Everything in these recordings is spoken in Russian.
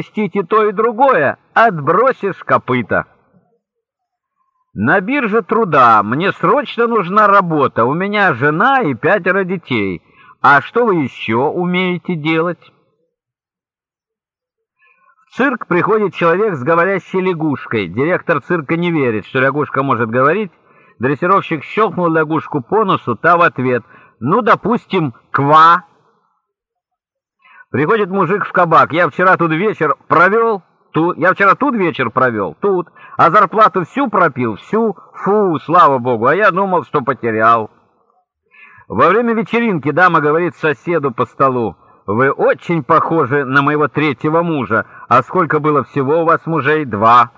совместить и то, и другое, отбросишь копыта. На бирже труда мне срочно нужна работа. У меня жена и пятеро детей. А что вы еще умеете делать? В цирк приходит человек с говорящей лягушкой. Директор цирка не верит, что лягушка может говорить. Дрессировщик щелкнул лягушку по носу, та в ответ: "Ну, допустим, ква". Приходит мужик в кабак. Я вчера тут вечер провел, тут, я вчера тут вечер провел, тут, а зарплату всю пропил, всю, фу, слава богу, а я думал, что потерял. Во время вечеринки дама говорит соседу по столу, «Вы очень похожи на моего третьего мужа, а сколько было всего у вас мужей? Два».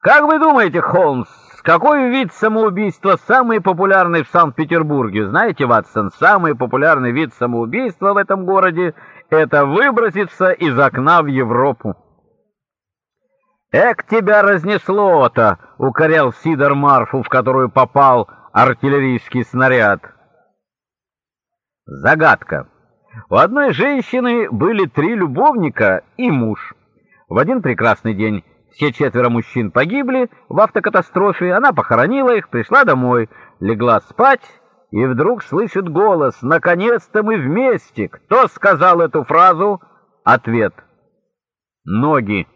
Как вы думаете, Холмс, какой вид самоубийства самый популярный в Санкт-Петербурге? Знаете, Ватсон, самый популярный вид самоубийства в этом городе — это выброситься из окна в Европу. «Эк, тебя разнесло-то!» — укорял Сидор Марфу, в которую попал артиллерийский снаряд. Загадка. У одной женщины были три любовника и муж. В один прекрасный день все четверо мужчин погибли в автокатастрофе, она похоронила их, пришла домой, легла спать и вдруг слышит голос «Наконец-то мы вместе!» Кто сказал эту фразу? Ответ. Ноги.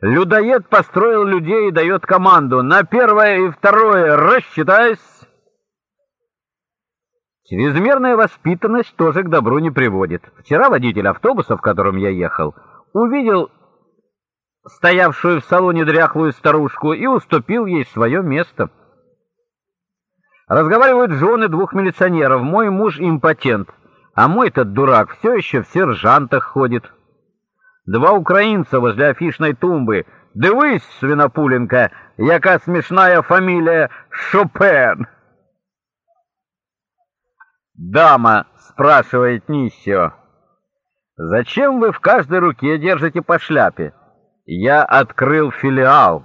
Людоед построил людей и дает команду «На первое и второе рассчитайся!» Чрезмерная воспитанность тоже к добру не приводит. Вчера водитель автобуса, в котором я ехал, увидел стоявшую в салоне дряхлую старушку и уступил ей свое место. Разговаривают жены двух милиционеров. Мой муж импотент, а мой-то дурак все еще в сержантах ходит. Два украинца возле афишной тумбы. Дивись, свинопуленка, яка смешная фамилия Шопен. Дама спрашивает нищего. Зачем вы в каждой руке держите по шляпе? Я открыл филиал.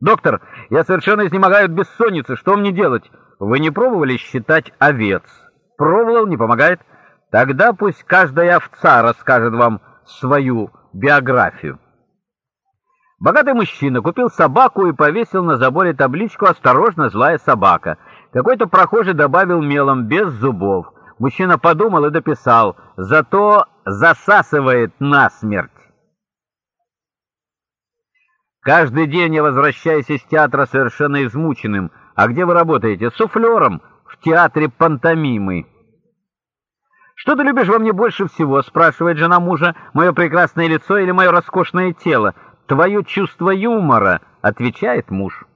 Доктор, я совершенно изнемогаю от бессонницы. Что мне делать? Вы не пробовали считать овец? Пробовал, не помогает? Тогда пусть каждая овца расскажет вам свою биографию. Богатый мужчина купил собаку и повесил на заборе табличку «Осторожно, злая собака». Какой-то прохожий добавил мелом «без зубов». Мужчина подумал и дописал «зато засасывает насмерть». Каждый день я возвращаюсь из театра совершенно измученным. А где вы работаете? Суфлером в театре пантомимы. «Что ты любишь во мне больше всего?» — спрашивает жена мужа. «Мое прекрасное лицо или мое роскошное тело?» «Твое чувство юмора», — отвечает муж.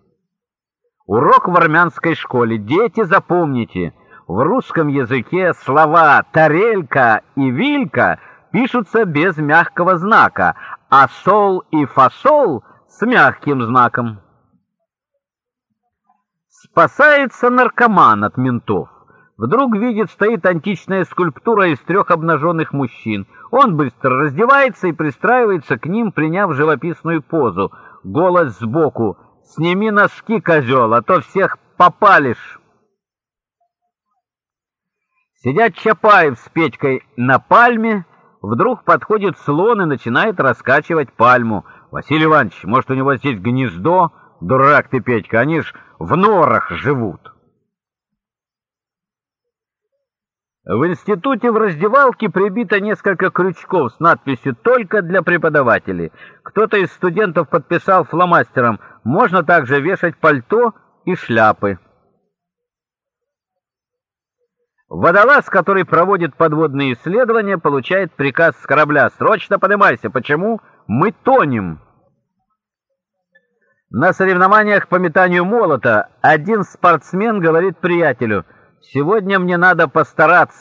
Урок в армянской школе. Дети, запомните, в русском языке слова «тарелька» и «вилька» пишутся без мягкого знака, а «сол» и «фасол» с мягким знаком. Спасается наркоман от ментов. Вдруг видит, стоит античная скульптура из трех обнаженных мужчин. Он быстро раздевается и пристраивается к ним, приняв живописную позу. Голос сбоку — Сними носки, козел, а то всех попалишь. Сидят Чапаев с Петькой на пальме, вдруг подходит слон и начинает раскачивать пальму. Василий Иванович, может, у него здесь гнездо? Дурак ты, Петька, они ж в норах живут. В институте в раздевалке прибито несколько крючков с надписью «Только для преподавателей». Кто-то из студентов подписал фломастером «Можно также вешать пальто и шляпы». Водолаз, который проводит подводные исследования, получает приказ с корабля «Срочно поднимайся!» Почему? Мы тонем. На соревнованиях по метанию молота один спортсмен говорит приятелю – Сегодня мне надо постараться.